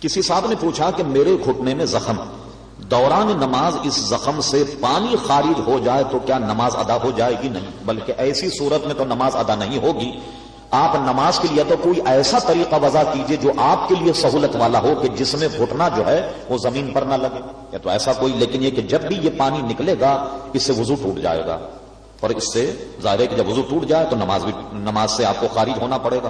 کسی صاحب نے پوچھا کہ میرے گھٹنے میں زخم، دوران نماز اس زخم سے پانی خارج ہو جائے تو کیا نماز ادا ہو جائے گی؟ نہیں، بلکہ ایسی صورت میں تو نماز ادا نہیں ہوگی۔ آپ نماز کے لیے تو کوئی ایسا طریقہ وضع کیجیے جو آپ کے لیے سہولت والا ہو کہ جس میں گھٹنا جو ہے وہ زمین پر نہ لگے۔ یا تو ایسا کوئی، لیکن یہ کہ جب بھی یہ پانی نکلے گا، اس سے وضو ٹوٹ جائے گا۔ اور اس سے ظاہر ہے کہ جب وضو ٹوٹ جائے تو نماز بھی، نماز سے آپ کو خارج ہونا پڑے گا۔